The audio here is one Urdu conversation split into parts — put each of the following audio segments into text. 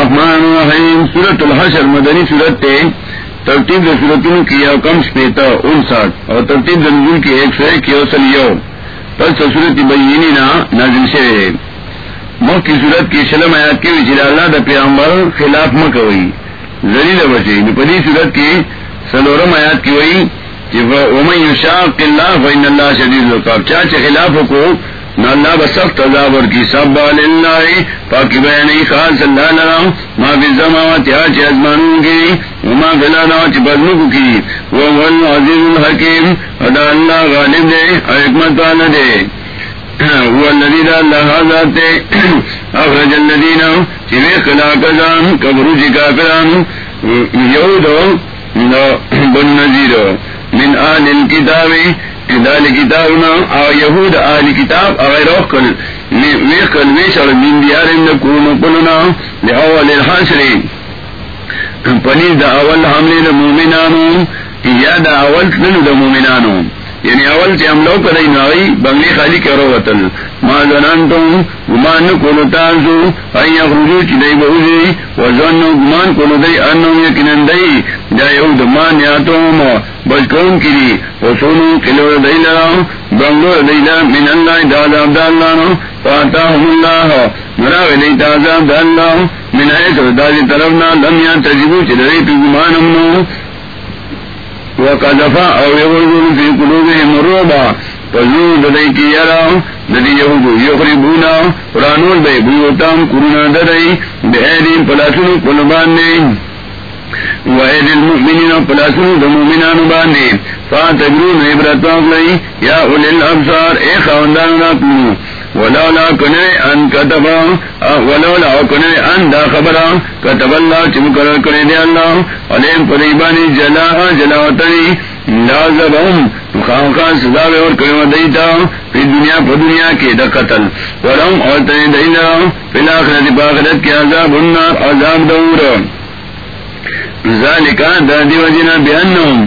الرحمن الرحیم سورت الحشر، مدنی سورت تے ترتیب صورتوں کی کم شپیتا انسٹھ اور ترتیب نزول کی ایک سو ایک اوسل یو۔ پر سورت بینی نا نازل سے مخ کی صورت کی شلم آیات کی وجہ اللہ دا پیغمبر خلاف مکوئی زلیل بچے پدی صورت کی سلورم آیات کی ہوئی وئی جی ومن یشاق اللہ فإن اللہ شدید القاب چاچے خلاف کو نہ اللہ بسخت عذاب اور کی سب اللہ پاک پاکی بیانی خاص اللہ لرا ما فی الزماوات آچے ازمانوں کی وما فی الارض آچے بدنکو کی۔ وهو العزیز الحکیم، ادا اللہ غالب دے، حکمت والا دے۔ هو الذي لا الله ذات اخرج الذين في خلاق ذان كبروا كافرون يهود بن نذير من آل الكتاب دال کتاب او یہود آل کتاب اغیر اخکل ویخکل ویشر من دیارن نکون قلنا لأول الحاشر پنیر دا اول حملی دا مومنانو یا دا اول تنو دا مومنانو یعنی اول سے ہم لوگ کدی نائی بنگلی خالی کرو وطل. ما زنان تم گمان کو تانسو ائی اخرجو چدئی بہوزی وزن گمان کو دئی انو یقینن دئی جائے مان یا تم بچکون کری وسونو کلو دئی لرا بنگلو دئی لرا من اللہ دادا عبد اللہ فاتا اللہ. مرا ولی دادا عبد اللہ من ایسر دادی طرفنا لم یا تجیبو چدئی پی گمان امنو وقذفا او يغرزون في قلوبهم الرعب. فزو ددئی کی یرا، ددی یہودو یخربونا. بے بیوتام کرونا ددئی پلاسنو نے المؤمنین پلاسنو دمومنان باندے فاتبرون عبرتاق لئی یا اولی الابصار اے خواندان ولولا کنے ان کتبا ولولا کنے ان دا خبرا۔ کتب اللہ چمکر کرے دے اللہ۔ علیم پریبانی جلا جلاوتنی لازبهم خام خان سزا بے اور کرے دیتا پھر دنیا پر دنیا کے دا قتل۔ ورم اور تنے دینا۔ پھر الاخرت باخرت کے عذاب النار، عذاب دور۔ ذالکا دا دی وجنا بیانهم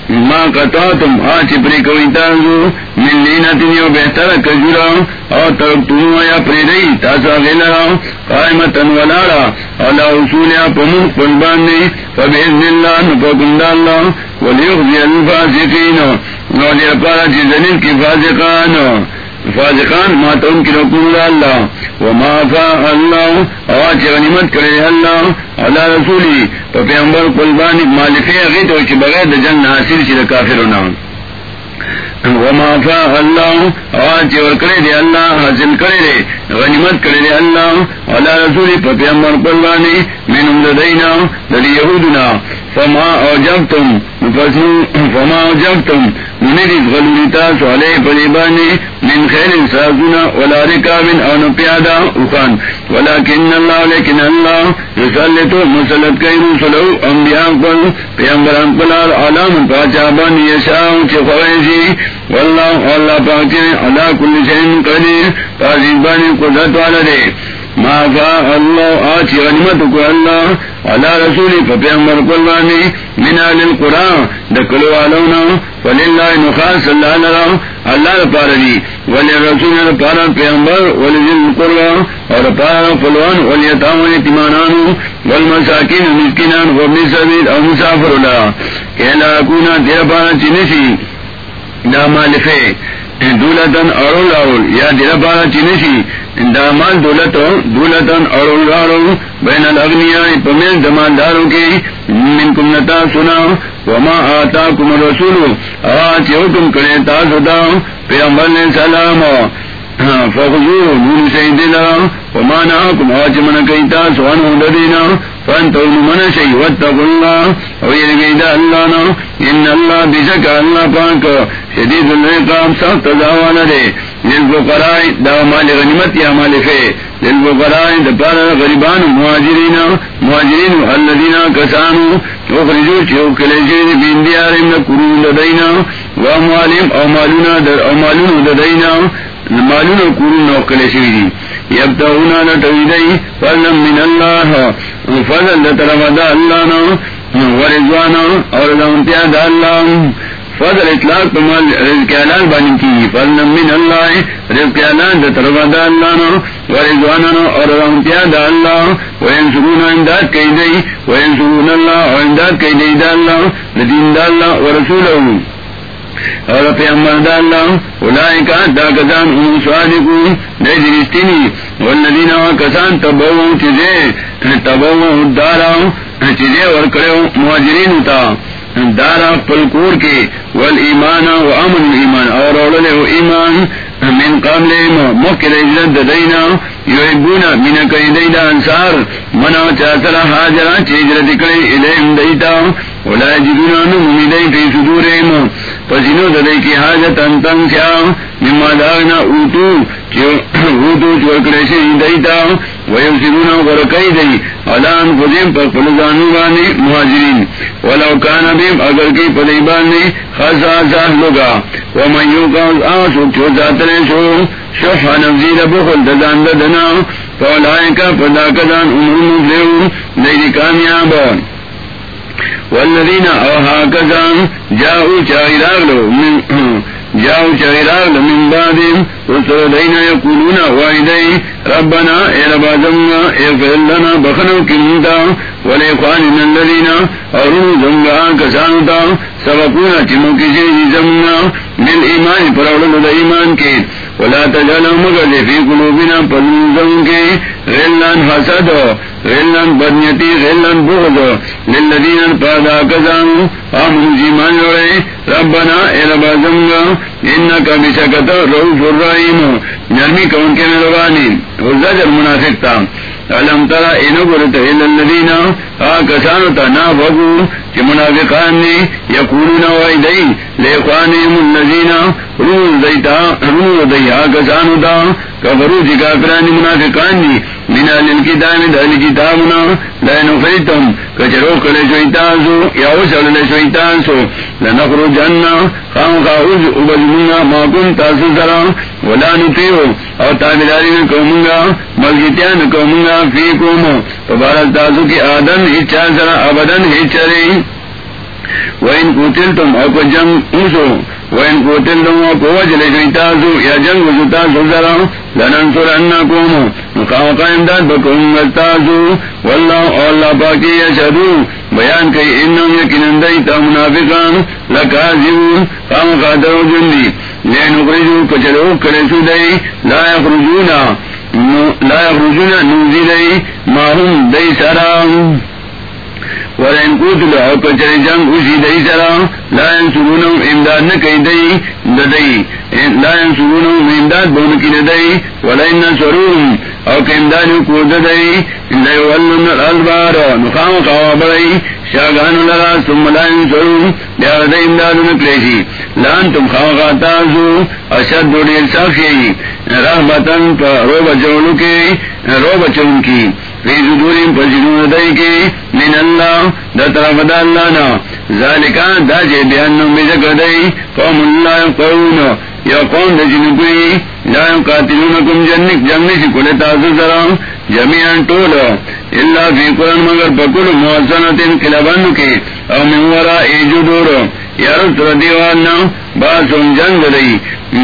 ماں کتا تم آچ پری کوئی تازو، من لینا تنیو بہتر کجورا اور ترک تم یا پری رئی تاسا غلرا قائمتا ولارا، علا اصول یا پمن پن باندھے فبئذن اللہ نفقند اللہ، ولیغزی الفاسقین ولی اپارا چی زلیل کی فاسقان. فاسقان، ما تم کی رکون اللہ. وما فا اللہ. آچ غنیمت کرے اللہ. علا رسولی. تو پیغمبر قلبانی مالفی اغیت ہو بغیر دا جن حاصل چی دا کافرنا وما فا اللہ. آج اور کرے دے اللہ، حاصل کرے دے، غنیمت کرے دے اللہ. علا رسولی، پر پیغمبر قلبانی من لدینا، لدی یہودنا. فما اوجبتم فما اوجبتم منیدت غلولیتا سوالے پریبانی من خیر سازونا ولا رکابن او نپیادا اخان ولیکن اللہ لیکن اللہ رسالتو مسلط کئی رسولو انبیاء قل پیغمبران قلال علام پاچابان یشاؤ چی خویشی واللہ اللہ پاچے علا کل شہن قدیر پاچیبانی قدرت والا دے۔ ما فا اللہ آچی کو اللہ علا رسولی فپیغمبر من آل القرآن دکلو آلونا نخاص اللہ لرا اللہ دی ولی رسول پیغمبر ولی ذل قرآن اور والمساکین مسکنان وابن سبید او مسافر کہ لا پارا دا مالفے دولتن ارول ارول یا دیر پارا چنشی دا مال دولت دولتن ارول ارول بین الاغنیاء پمین دمانداروں کی من کم نتا سنا، وما آتا کم رسول آج حکم کرے تاسو دا پیغمبر نے سلام ہاں، فخذو نون سیدنا وما ناکم آج من کئی تاسو انہو ددینا فانتو من شئی واتقوا اللہ. نا. ان پاک شدید العقاب سخت دے. للفقراء دا مال غنیمت یا مال للفقراء دا پارا غریبان الذین کسانو اخرجو چیو کلیجین بین دیارم نکرون لدینا. واموالیم او مالونا در او مالون لدینا. مالون کورون نو کلیشوی دی یب تو لٹوی فضل من اللہ. فضل طرف دا اللہ نو ورضوان اور دونتیا دا اللہ. فضل اطلاق پمال رزق اعلان بانی کی. فضل من اللہ. رزق اعلان دا طرف دا اللہ نو ورضوان اور دونتیا دا اللہ. وینسرون امداد کئی دئی وینسرون اللہ اور امداد کئی دئی دا اللہ. لدین دا اللہ ورسولہ. اور پیغمبر دا اللہ اولائے کا دا کسان ام صادقو دے درستینی والذین کسان تبوو چیزے تبوو دارا، چیزے ورکڑے مہاجرین تا۔ دارا پلکور کے۔ والایمان و امن ایمان، اور اولے ایمان، من قبل مکر اجرد دینا۔ یحبونا من قیدینا انصار۔ منا چاہتر حاجرہ چیجرد کڑے الہم دیتا۔ ولا جدونا نمومی دی فی صدورهم. پسینو ددائی کی حاجت انتن کیا مما داغنا اوتو اوتو چورکڑے سے دیتا. ویفسدونا ورکی دی علان قدیم پر فلزانو بانی مہاجرین ولو کانا بیم اگر کی پدیبانی خاصا ساہ لگا ومن یوکا آسو چو چوزاتر شو. شح نفزی بخل ددان ددنا. فولائے کا پدا کدان عمر مفلیو دیدی کامیاب. والذین اوہا کسان، جاؤ چاہی راگلو جاؤ چاہی راگلو من بعدیم رسول دین یقولون وائدین، ربنا اے ربا زمگا اے فیلنا بخنو کمتا کنتا ولیقواننا الذین ارون زمگا کسانتا، سبقونا چمو کسی زمگا من ایمان پرولو ایمان کے۔ ولا تجعل مگر فی قلوبنا پلوزم کے۔ غلن حسد، غلن بدنیتی، غلن بغض۔ للذین پادا کزان آمن جیمان لڑے۔ ربنا اے ربا زمگا، انکا بشکت روف الرحیم۔ نرمی کون کے ملوانی زجر منافق تھا علم ترا انگرت گرت الذین کسانو تا نا بگو چی منافقان نی یقولون وائی دی لیقوانیم الذین رول دیتا رول دی کسانو تا کبرو کفرو چی کافرانی منافقان نی من اہل الكتاب دہل کتابنا. لینو فیتم کچرو کلے شویتانسو یا وصل لے شویتانسو لنخرو جنہ خام خواہوز ابجمونگا ما کن تاسو سرا. ولا نتیو اور تابداری میں کہمونگا ملگتیان کہمونگا فی کومو فبارت تاسو کی آدن ہچا سرا ابدن ہچرے وین کوتل تم اور کو جنگ اوسو. وین کوتل تم کو وجلے گئی تاسو یا جنگ وزو تاسو سرا لنن سر انا کومو مقام قائم داد بکم تاسو واللہ اللہ پاکی یشدو بیان کئی انہم یکنن دیتا منافقان لکازیون قام قادر جندی لین اخرجو کچلو کرسو دی لا یخرجونا لا یخرجونا نوزی دی ماہم دی سرام ورین قوتل او کچر جنگ اسی دئی سرا، لا ینسرونم امداد نہ نکی دئی ددئی لا ینسرونم امداد بون کی ندئی ولین نسرون او که امدادو کو ددئی لئی ولن الالبار نخام خوابرئی شاگانو لگا، ثم لا ینسرون بیار دئی امداد امدادو نکلیشی لان تم خواقاتازو اشد دوڑی الساخی۔ رحبتن پا رو بچونو کی رو بچون کی۔ فی صدوریم پسنون کی من اللہ، دا طرف دا اللہ نا۔ ذالکا دا بیانو قوم اللہ یا قوم دا لا جنک جنگی سی کل طولا اللہ فی قرآن مگر پکل محسنت انقلبانو کی۔ او من ایجو یا دیوالنا باسم جنگ دئی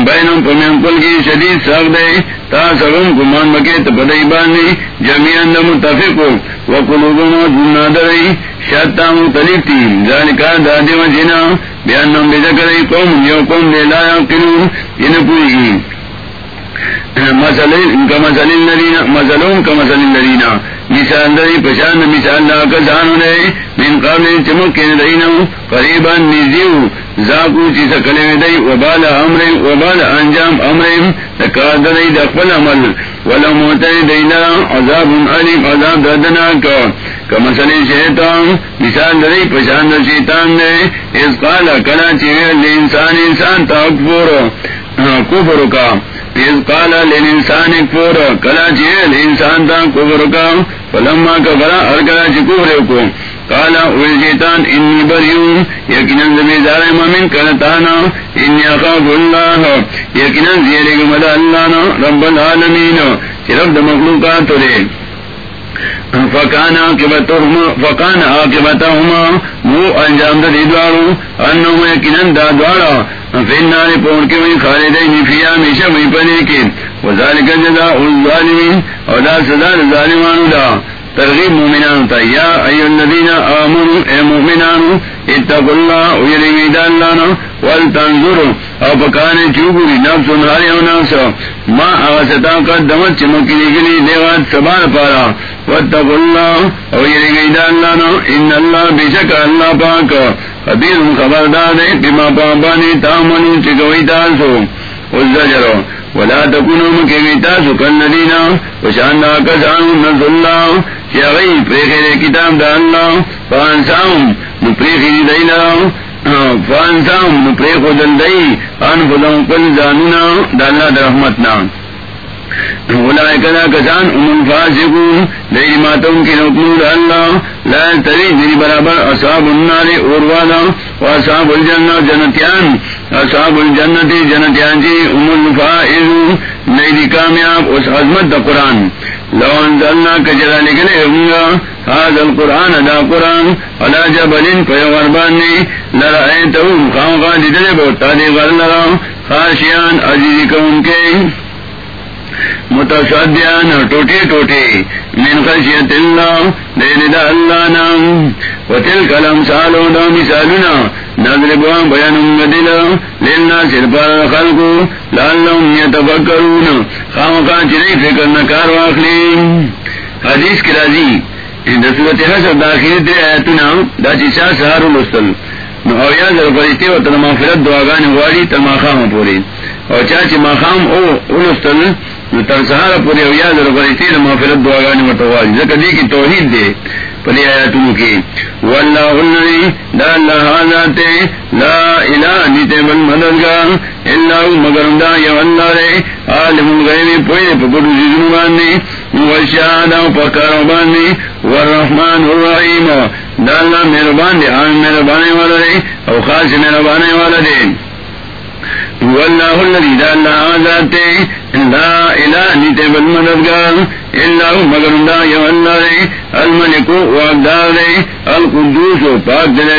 بینم پمین کل کی شدید ساق دے، تا سرم کمان بکے تپدئی بانی جميعا دا متفقو، وقلوبنا جنہ دئی شتا مختلف تھی ذالکا دادی و جنا، بیان وجنا بیانم بذکر قوم، یو قوم دے لا یقلون ان پوری کی مسلم کا مسل الذین مسلون کا مسل الذین مثال دری مثال لا کسانو نے، من قبل چمک کے دینو، قریبا نزیو زاکو چی سکلے دی وبال امر، وبال انجام امر، تکاد دی دخل عمل ولا موتر دینا، عذاب علیم، عذاب دردناک کمسل شیطان مثال دری پشان شیطان نے اس قال کلا چیوے انسان انسان تا اکفورو ہاں، کفر کا۔ پیز کالا لین انسان کلا چیل انسان تا کفر کا، فلما کفرا ہر کلا چی کفر کو۔ کالا اوی شیطان، انی بریون۔ یقیناً زمیدار ممن کنتانا انی اخاف اللہ۔ یقیناً زیرے گمد اللہ رب العالمین۔ صرف د مخلوقات رے فکانا فکانا کے بتاؤں وہ انجام دی دوارو۔ انو میں کنن دا دوارا۔ فین پون کے یعنی ہمیشہ کے۔ کا الظالمین، اور دا سزا ظالمان دا۔ ترغیب مومنان تا۔ یا ایو الذین آمنوا اے مومنان اتقوا اللہ ویرگی دا اللہ والتنظر او پکانے چوبوری، نفس ناری او نفس۔ ما آغسطا قدمت چمکی لگلی دیغات سبان پارا۔ واتقوا اللہ ویرگی دا اللہ ان اللہ بشک اللہ پاک۔ خبیر خبردار دے بما پاپانی تامنو چکوئی تاسو. والزجرو ولا تكونوا مكيتا سكن الذين وشان كسانوا نزل الله يا غي بريخي كتاب دا الله فانساهم نبريخي دينا فانساهم نبريخو دل دي انفضهم زانونا. دا الله دا رحمتنا. کسان امن فاسقون دئی ماتوں کی نقلود اللہ. لا تری میری برابر اصحاب النار اوروالا. و اصحاب الجنہ جنتیان. اصحاب الجنتی جنتیان جی ام الفائز نئی کامیاب اس عظمت دا قرآن. لو انزلنا کجرا لکھنے ہوں گا حاض القرآن ادا قرآن. ادا جبلن پیغربان نے لرائے تو خام خواہ دیدے بہتا دے غر خاشیان عزیزی کو ان کے. متصدیان ٹوٹے ٹوٹے من خشیت اللہ دین دا اللہ نام. و تل کلم سالو دا مثالنا نظر بوان بیانم دل لیلنا صرف خلقو لاللہم یتفکرون. خامقا چلی فکر نکار واخلی. حدیث کی رازی دا صورت حسر داخلی دے آیتنا دا چیسا سہارو لستل. او ذر فرشتے و تنما دعاگان واری تنما خام پوری. اور چاچی ما خام او اولستل تر سہارا پورے یاد فرشتے مغفرت دعاگانی کی توحید دے پلی آیاتوں کی واللہ الذی لا الہ نیتے من مددگار. اللہ مگر دا یا اللہ رے عالم الغیب پوئے پکڑو باندے پکارو باندے والرحمن الرحیم. دا اللہ آن والا رے او خاص میرے والا دے واللہ الذی دا اللہ لا الہ نیتے بل مددگار، اللہ مگر دا یو اللہ رے الملکو واقدار رے القدوس پاک دل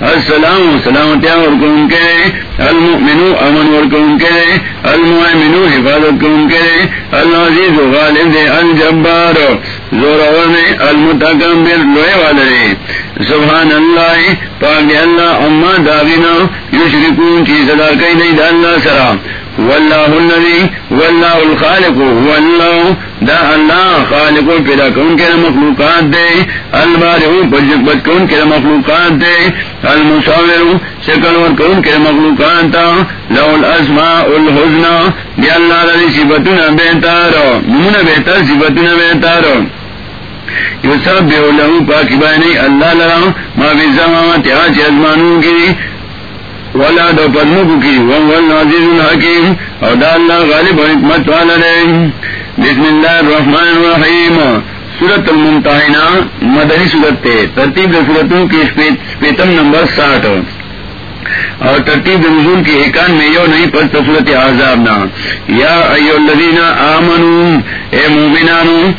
السلام سلامتیا ورکن کے المؤمنو امن ورکن کے المؤمنو حفاظت کن کے العزیز غالب دے، الجبار، زور ورنے المتکمبر لوئے والے سبحان اللہ، پاک اللہ، اما داغینا، یشرکون کی صدا کئی نہیں دا اللہ سرا۔ واللہ الذی، واللہ الخالق، واللہ، دا اللہ خالق پیدا کون کے مخلوقات دے البارع بجک بج کون کے مخلوقات دے، المصور شکل اور کون کے مخلوقات تا لو الاسماء الحسنى دی اللہ علیہ صفتنا بہتار نمونہ بہتر صفتنا بہتار یہ سب بے لہو پاکی بانی اللہ لرا، ما فی السماوات آج ازمانوں کی ولا دو پدمو کی والعزیز الحکیم. اور دا غالب حکمت والا دے. بسم اللہ الرحمن الرحیم. سورت الممتحنہ، مدنی سورت تے. ترتیب سورتوں کی سپیتم نمبر ساٹھ. اور ترتیب نزول کی ایکان میں یو نہیں پر تصورت عذاب نا. یا ایو الذین آمنو، اے مومنانو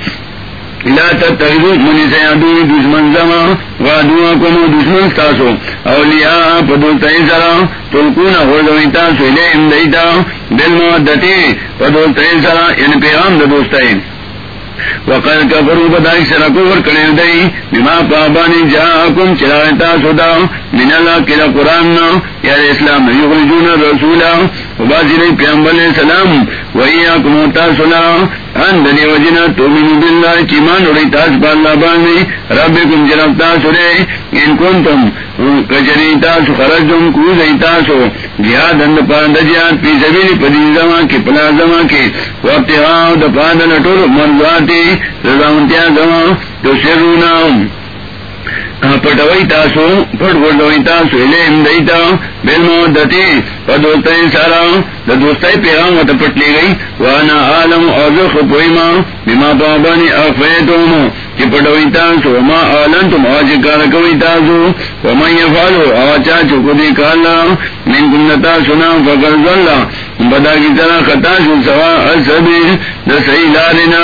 لا تتخذوا من سيادو دشمن زما وادواكم دشمن تاسو اولیاء پدوتای سرا تلقون غردوی تاسو الیم دیتا. بالمودتی پدوتای سرا یعنی پیغام دا دوستای. وقد كفروا بدائی سرا کفر کرنے دئی بما پابانی جاءکم چلاویتا سودا من اللہ کلا قرآن یا اسلام یخرجون رسولا. وبازی لئی پیامبر علیہ السلام وإياكم وتاسلا أن دني وجنا تؤمنوا بالله كمان وري تاس بالله باني ربكم جنب تاسره إن كنتم کچری تاسو خرجتم کوزئی تاسو جہاد اند پاند جہاد پی پدی پلا زمان کی وابتغاو دا پاند نٹور مرضاتی رضاونتیا تو پٹوئی تاسو پٹ تاسو دیتا بل مدتی سارا دا دوستائی پیغام و پٹ لی گئی، وانا عالم اور زخ پوئیما، بما بابانی اخفیتوم چپٹوئی تاسو، وما آلن تم آج کار کوئی تاسو ومن یفالو آچا چکو دی کالا من کنتا سنا فکر ظلا بدا کی طرح خطا سوا السبی دا صحیح لارنا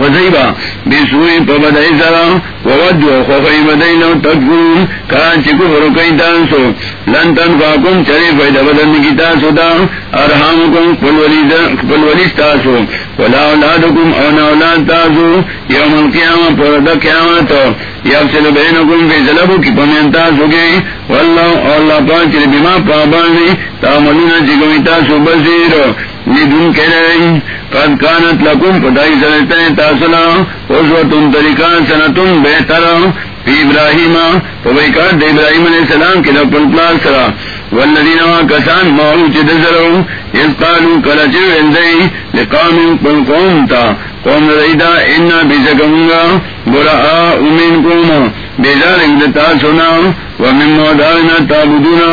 وزیبا بسوئی پا بدائی سرا. ووجو خوخی بدائی لو تکفرون کانچی کفر کئی تانسو. لن تنفاکم چری فیدا بدن کی تاسو دا. ارحامکم قبل ولیس تاسو ولا اولادکم اون اولاد تاسو یوم القیامة پرد قیامت یفصل کی گئی. واللہ اللہ پابانی کے رئی قد کانت لکم پتائی تاسلا. اسوتن طریقہ سنتن بہتر. فی ابراہیم. دے ابراہیم علیہ السلام کی لپن پلاس سرا والذین کسان ماہو چید سرو اس قالو کلچو اندئی لقام قل قوم تا قوم ریدہ انا بیسکمونگا امین بیزار اگدتا سنا ومن مودارنا تابدونا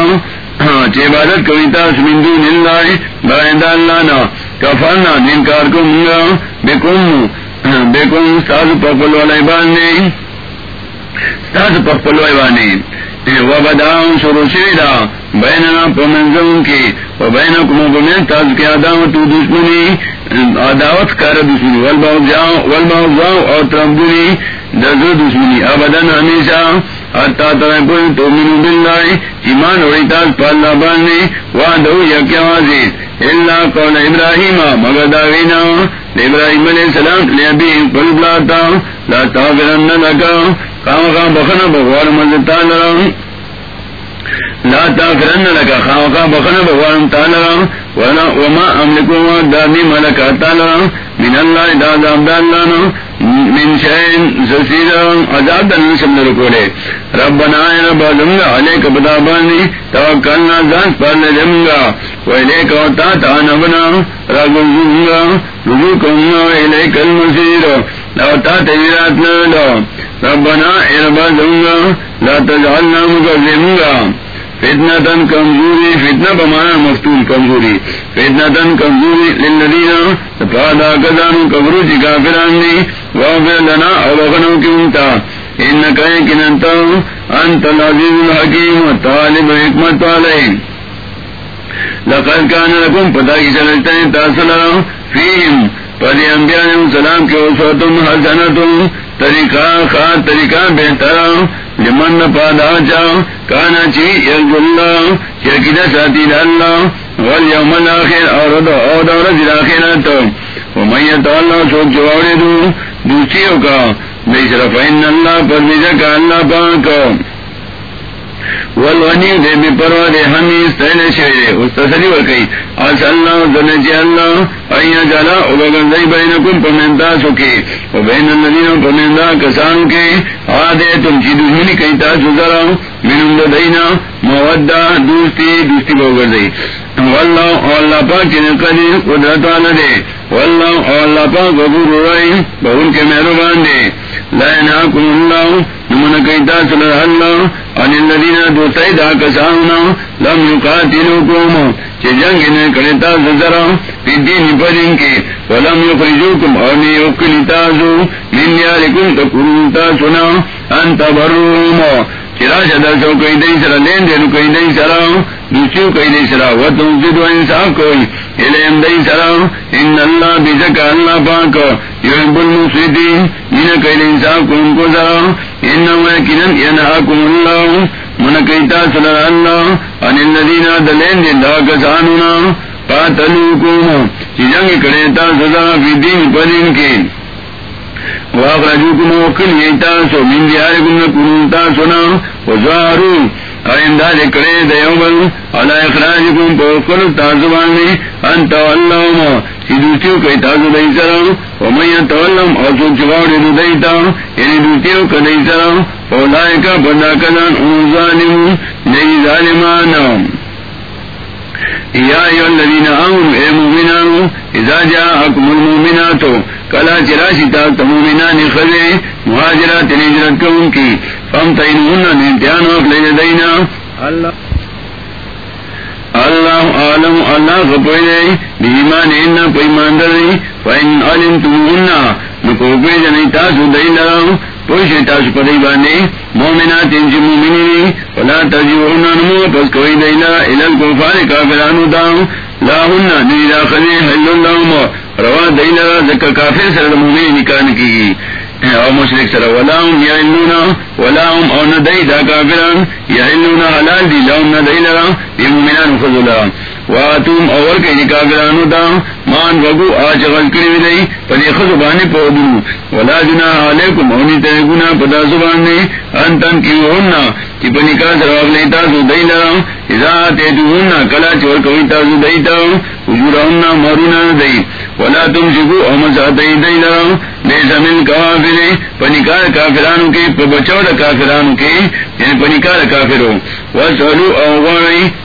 ہاں، چھ عبادت کویتا سمندو نلائے بائند اللہ نا۔ کفرنا دینکار کو منگا بیکم بیکم ساز پاکل والا باننے ساز پاکل پپل باننے بانے وبداؤں شروع شیدا بہن پمنزم کی و بینکم و تاز کی عداوت دشمنی عداوت کر دشمنی والباو جاؤ اور ترمدنی دزر دشمنی ابدن ہمیشہ حتا تر پل تو منو باللہ ایمان بانے وعدو یکی آوازی۔ اللہ قول ابراہیم، مگر داوینا ابراہیم علیہ السلام لیبی قل بلاتا۔ لا تاغرن لکا کام خام بخنا بغوار مزتا لرم لا تاغرن لکا خام خام بخنا بغوار مزتا لرم وما املکو ملکا من اللہ دادا عبداللہ من شین عذاب رکولے ربنا رب دمگا علیک بدابانی، توکلنا زان پر لدمگا ویلیک وطا تانبنا رگزنگا رجوکمگا ویلیک المسیر تا تجرات ربنا رب دمگا لا تجعلنا فتنا تن کمزوری فتنا بمانا مفتون کمزوری۔ فتنا تن کمزوری للذین فادا کدانو کبرو چی کافران دی وافر لنا اوغنو کی انتا۔ ان کئی کننتا انت العزیز الحکیم طالب حکمت والے۔ لقد کان لکم پتا کی سلجتا ہے تاثلا فیہم، پدی انبیاء علیہ السلام کے اسوتم حسنتم، طریقہ خواہ طریقہ بہتر۔ لمن پادا چا کانا چی یرج اللہ چرکیدہ ساتی دا اللہ، والیوم الاخر اور دور رجل آخرات ومیت اللہ سوک جوارے دو دوسریوں کا بیسر فین اللہ پر بیزا اللہ پاک. والونی دے بی پروا دے ہمی استیل شوئے اس تسلی ورکی آس اللہ دنجی اللہ ایا جالا اوگن دی بینکم پمنتا سکی و بین الذین پمنتا کسان کے آدے تم چی دشمنی کئی تاسو ذرا منم دینا مودہ دوستی دوستی بوگر دی واللہ اللہ پاک چنے قدیر قدرت والا دے۔ واللہ اللہ پاک غفور رحیم بہن کے مہربان دے۔ لا ينهاكم الله نمنا كيتا سلر الله عن الذين دوتاي دا كساونا لم يقاتلوكم چه جنگ نے کرتا زدرا في الدين پدين کے۔ ولم يخرجوكم اوني اقلتازو من ياركم تقرونتا سنا انت بروم۔ چرا شدا سو کئی دئی سرا، لین دین کئی دئی سرا۔ دوسروں کئی دئی سرا۔ وہ تم سے انصاف کوئی۔ علم دئی سرا۔ ان اللہ بزک اللہ پاک۔ یحب المفسدین۔ جن کئی دئی انصاف کو کو سرا انما کنن ینہاکم اللہ من کیتا سر اللہ ان الذین دلین دین دا کسانونا قاتلوکم چی جنگ کرے تا سزا فی دین پدین کے واخرجوكم وكل يتاسو من دياركم نكون تاسونا وزاروا آئندہ ذکرے دیوبل علا اخراجکم پوکل تاسوانی انت واللہم چی دوستیو کئی تاسو دی سرم تولم او سوک چواڑی دو دیتا یعنی دوستیو کئی سرم اولائکا پداکدان ان ظالم نئی ظالمان یا الذین آمنوا، اے مومنانو، اذا جاءكم المؤمنات کلا چراشی تا تمومنان خزے، مہاجرات نجرت کون کی فم تینہن امتحان وقت لے دینا. اللہ عالم اللہ غپوئے بیمان اینا پیمان فین علم تاسو لراؤ تاسو باندے، مومنات جی مومنی نمو، پس کوئی الال کفار کافرانو داؤ، لا ہننا حل اللہ کافر سر مومنی نکان کی او مشرک سر او دا کافران، یعلونا حلال دی لهم لرا واتوم اور کئی کافرانو دا مان وگو آج غل کری ودئی پدی خضبانی پودنو ولا جنا علیکم اونی تیگونا پدا زبان زبانی انتن کی ہونا کی پنی کا سر اغلی تاسو دی لرا اذا تیتو ہونا کلا چور کوئی تا تاسو دی تا۔ وجورا ہونا مرونا دی۔ ولا تم شکو او مساتی دی لرا لیسا من کافر پنکار کافرانو کی بچو دا کافرانو کی یعنی پنکار کافرو۔ وسألو او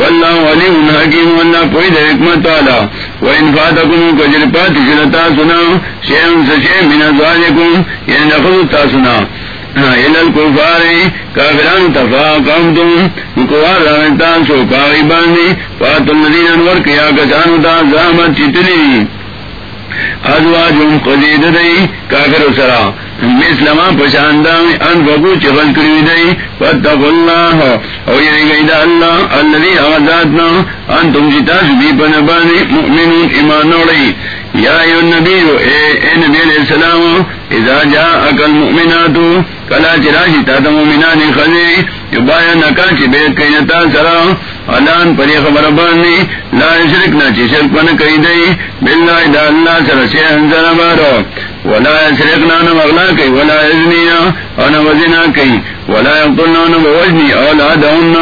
واللہ علیم حکیم واللہ پوئی دے حکمت والا. وَإِن فَاتَكُمُ كَجِرْ پَاتِ شِلَتَا سُنَا شَيْءٌ سَشَيْء مِنَ أَزْوَاجِكُمْ یعنی نخذ تاسنا. ہاں، إِلَى الْكُفَارِ كَافِرَانْ تَفَاقَمْتُمْ مُكُوَارَ رَمِتَانْ سُو قَاغِبَانِ فَاتُ الَّذِينَ انْوَرْ كِيَا كَسَانُ تَا زَامَتْ چِتِلِي ازواجم قدید کافر سرا. مثلما پشاندہ ان بگو چغل کری فتق اللہ. او گئی دا اللہ، اللذی ان تم جی جتا سبی پنبانی مؤمنون ایمان نوڑی. یا ایو اے اے نبی علیہ السلام، اذا جا اکل مؤمناتو کلا چراشی تا تا مؤمنان خزی یبایا نکا چی بیت کئی نتا سرا علان پری خبر بانی، لا شرکنا چی شرک پن کئی دی، باللہ دا اللہ سر سی انزر بارو. ولا شرکنا نمغلا کئی، ولا ازنینا انا وزنا کئی. ولا یقتلنا نموجنی اولادهن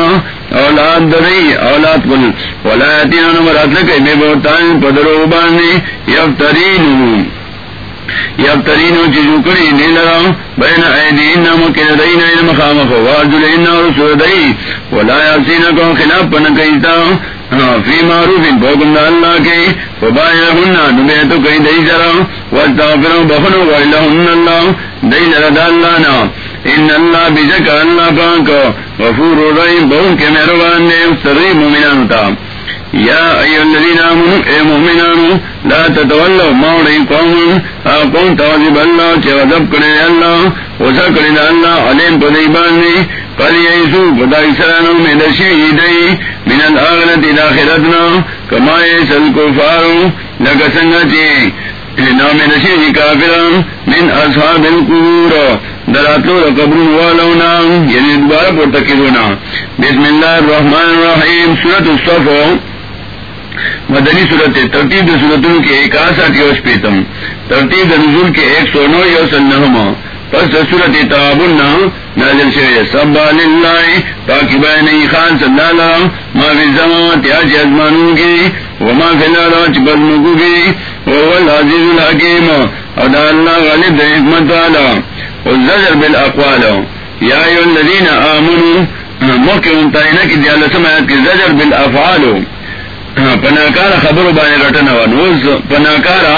اولاد دری اولاد کل. ولا یتینا نمرات لکئی، بے بہتان پدرو بانی، یفترینو. یفترینو چیزو کری دی لرا بین دین این مخامخ رسول دی ولا یاسین کو خلاف ہاں، فی معروف بھوکم دا اللہ کے۔ فبایا ہننا نبیتو کئی دی سرا واستغفرو بخنو ویلہن اللہ۔ دی لرا دا اللہ نا۔ ان اللہ بجک اللہ پاک۔ غفور رحیم بہن کے مہربان دے سری مومنان تا۔ یا ایو الذین آمنوا اے مومنانو، لا تتولوا موڑی قوم قوم تعذب اللہ، چے غضب کرے اللہ وزا کرے اللہ، علیم پدیبانی قد یعیسو پدائی سرانو میں دشی دی من الاغلت الاخرتنا کما یعیس الکفارو لکا سنگا چے نام نشی کافران، من اصحاب القبور دراتلو قبرون والونا یعنی دوبارہ پورتکیدونا بسم اللہ الرحمن الرحیم، سورة الصفو مدنی صورت ترتیب صورتوں کے ایک آسٹھ یوش پیتم۔ ترتیب نزول کے ایک سو نو یو سنہما پس صورت تعابن نازل شوئے۔ سب للہ پاکی بین خان صلی اللہ ما فی الزمان تیاج ازمانوں کی وما فی اللہ چپزمکو کی ووال عزیز الحکیم۔ اور دا اللہ غالب دا حکمت والا۔ والزجر بالاقوال۔ یا ایو الذین آمنوا موقع انتائنہ کی دیالہ سمایت کی زجر بالافعالو پناکار خبر بانے رٹنا ہوا نوز پناکارا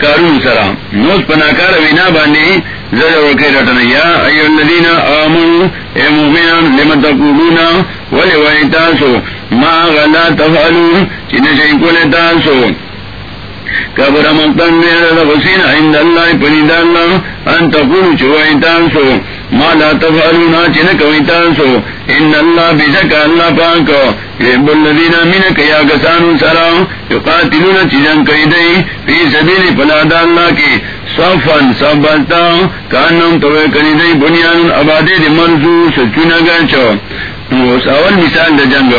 کارون سرا نوز پناکار وینا بانے زر وکے رٹنا یا ایو الذین آمنوا اے مومنان لما تقولونا ولی وی تاسو؟ ما غلا تفعلون چین شئی کولے تاسو. کبر مقتن میرا غسین عند اللہ پنید اللہ ان تقولو چوئی تاسو ما لا تفعلون چین کوئی تاسو ان اللہ بشک اللہ پاک رب الذین من کیا کسانو سرا یقاتلون چیزن کئی دی فی سبیل پلاد اللہ کی صفن صبتا کانم توے کری دی بنیان عبادی دی منزو سچونا گرچو اول مثال دا جنگ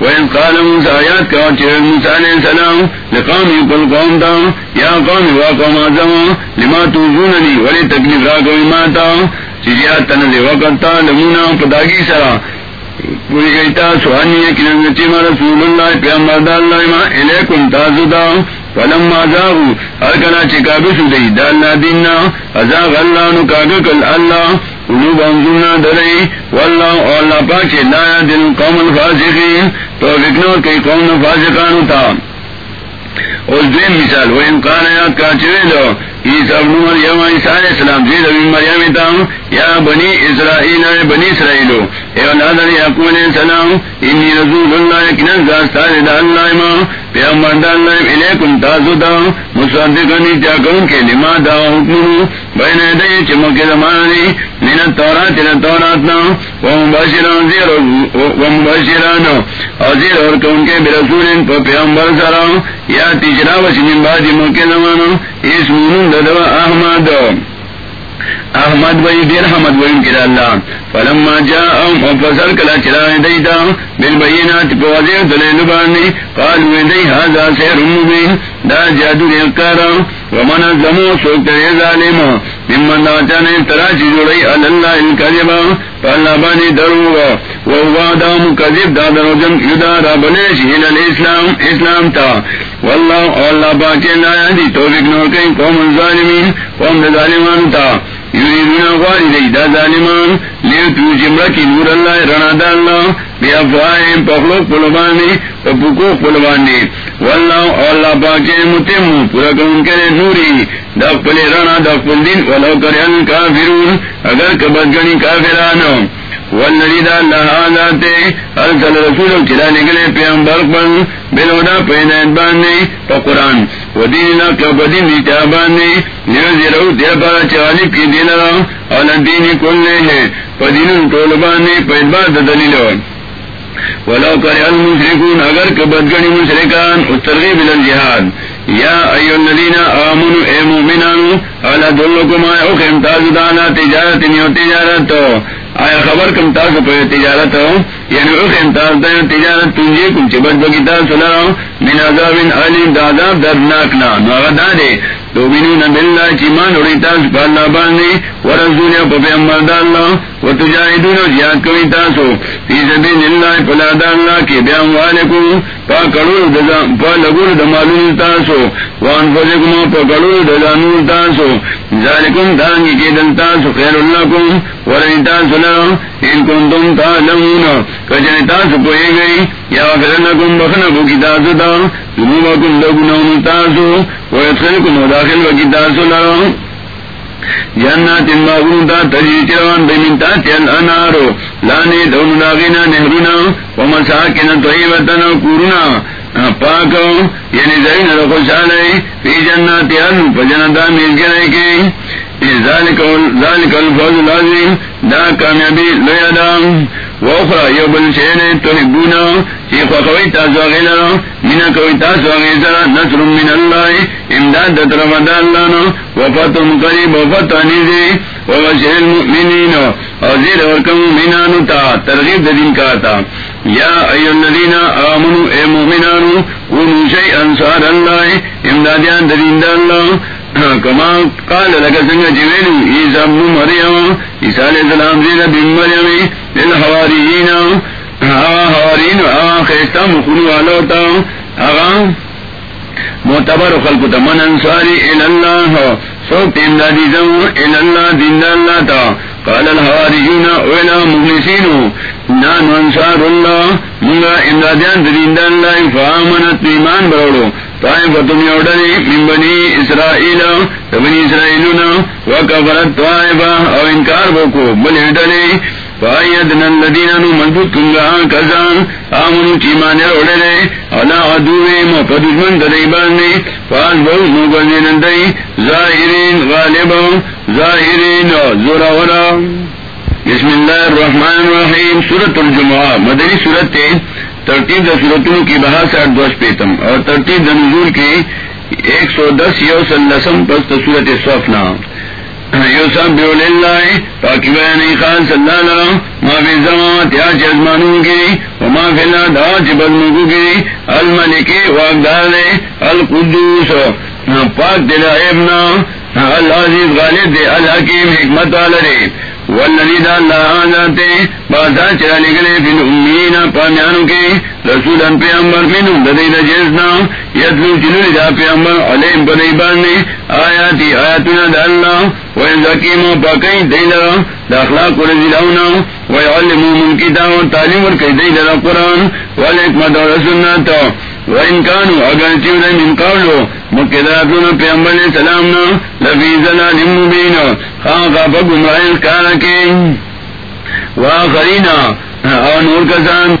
وین قال موسیٰ آیات کا چیر موسیٰ علیہ السلام لقام یکل قوم دا یا قوم واقوم آزم، لما توزوننی ولی تکلیف را کوئی ماتا تن دے وقت لمونا پداگی سرا. پوری گئیتا سوانی کنن ما رسول اللہ پیامبر دا اللہ ما الیکم تازو دا. فلما زاغو، ہر کنا چکابو دی دا اللہ دیننا. ازاغ اللہ نو کاگکل اللہ. قلوب انزونا واللہ پاچے دل قوم الفاسقین، تو کئی قوم تا۔ دویم مثال وہ امکان ہے کا چوے دو، عیسیٰ ابن مریم، عیسیٰ علیہ السلام، زید ابن مریم یا بنی اسرائیل بنی اسرائیلو، اے اولاد علیہ السلام، انی رسول اللہ زاستار دا اللہ پیغمبر تاسو دا مصدقنی چاکون کے لما دا حکمو بین من التورات الى ومباشران زیر ومباشران ازیر اور کون کے برسول پا یا اس مونون ددو احمد. احمد وی دیر حمد وی کی اللہ. فلما جا جاء فصل کلا چلا دیتا. بالبینات پوازی دلیل بانی قالو دی حضا سیر مبین. دا جادو دیکارا ومن زمو سوکتر ظالم ممن دا چانے تراچی جوڑی اللہ الکذبا. اللہ بانی درو وہو دا مکذب دا درو جن یدارا بلیش الى الاسلام، اسلام تا. واللہ اللہ باکی نایا دی توفیق نور کئی قوم الظالمین، قوم ظالمان تا. یریدون غاری دی دا ظالمان، لیو لیتو جمرکی نور اللہ، رنا دا اللہ. بی افوائیم پخلوک پلوبانی پپکوک پلوبانی. واللہ اللہ پاکی متم، پورا کون کرے نوری. دخ پلی رنا دخ پل دین، ولو کرے الکافرون. اگر کبت کافرانو. والذی دا اللہ آلاتے ارسل رسول چلا نکلے پیغمبر پر بلودا پیدایت باندے، پا قرآن. و دین اللہ کا بدین دیتا باندے. رو دیر پارا چغالب کی دین را. اولا دینی کلنے ہیں پا دین طول باندے پیدبار دلیلو. ولو کر المشرکون، اگر کہ بدگنی مشرکان اس ترغیب الالجہاد یا ایو الذین آمنوا اے مومنان الا دلکم آئے اخیم تازدانا تجارت نیو تجارت آیا خبر کم تاسو پہ تجارت ہو یعنی اوخ امتاز دیں تجارت تنجی کم چبت بکی تاسو لرا من عذاب علیم داداب دردناکنا نو اغدا دے. تو بینون باللہ چیمان اڑی تاسو پا اللہ باندی ورسول یا پا پیمبر دا اللہ و تجاہدون جیاد کوئی تاسو فی سبین اللہ پلا دا اللہ کی بیان والکم پا کڑول دا پا لگول دا معلوم تاسو وانفزکم پا کڑول دا دانول تاسو ذالکم دانگی کی دل تاسو خیر اللہ کم. ورنی تاسو ان کن تم تا لمونا کچھ تاسو پوئے گئی، یا فرنکم بخنا کو کی تاسو تا ذنوبکم لگنون تاسو، ویدخلکم وداخل وکی تاسو لرا جنات باغون تا تجری چروان بینن تا تیل انارو. لانے دون داغینا نہرونا ومساکن طیبتنا کورونا. پاکو یعنی زین رخوشالے، فی جنات ان پجنتا مل گرے کے. ذالک الفوز العظیم دا کامیابی لیا دا وخرا یو بل شینے تحبونا چی خوخوی تاسو غیلنا منا کوئی تاسو غیلنا نصر من اللہ، امداد دا طرف دا اللہ نو وفتم قریب وفتانی دے وغشر المؤمنین. وزیر ورکم مؤمنانو تا، ترغیب دا دین کاتا یا ایو الذین آمنو، اے مؤمنانو کنو شیء انصار اللہ، امدادیان دا دین دا اللہ. کما قال لك سنگ جویلو، عیسیٰ ابن مریم، عیسیٰ علیہ السلام زید بن مریم، للحواریین آغا حوارین آغا خیستا مخلو علوتا آغا معتبر خلق تمن انصاری الاللہ سوکت امدادی زمو الاللہ دین اللہ تا. قال الحواریون اولا مخلصینو نان انصار اللہ، منگا امدادیان دین اللہ، فآمنت ایمان بروڑو. طائفتم یوڈنی من بنی اسرائیل بنی اسرائیلونا وکفرت طائفہ او انکار بکو بل ہٹنی فائدنا الذین مضبوط کنگا کسان آمنو چیمان روڑے علا عدویم پا دشمن مگزین ظاہرین غالبا ظاہرین بسم اللہ الرحمن الرحیم، سورة الجمعہ، مدنی سورت تے ترتیب د کی بہت سے دوش پیتم اور ترتیب د نزول کی ایک سو دس یو سلسم پس سورت سوفنا یو سب بیول اللہ پاکی بیان خان صلی اللہ علیہ ما فی الزمات یا جی چزمانوں کی وما فی اللہ دا چبزمکو کی الملکی واقدار القدوس۔ ہاں، پاک دل عیبنا ہاں، العزیز غالب دے الحکیم حکمت والے والذی دا اللہ آزاتے باسا چرا لگلے فی الامین پامیانو کے رسولا پیامبر منو ددی دا جیسنا یتلو چلو دا پیامبر علیم پدیبانی آیاتی آیاتنا دا اللہ وینزاکیمو پاکی دیلرا دا اخلاق ورزیلاونا ویعلمو من کتاب تعلیم ورکی دیلرا قرآن والحکمت ورسنتا وإن كانوا أقل تيولا من قولوا مكذاتون في أمبر سلامنا لفي زلال مبين خاقا فقم رأي الكاركين خرینا اور نور كسان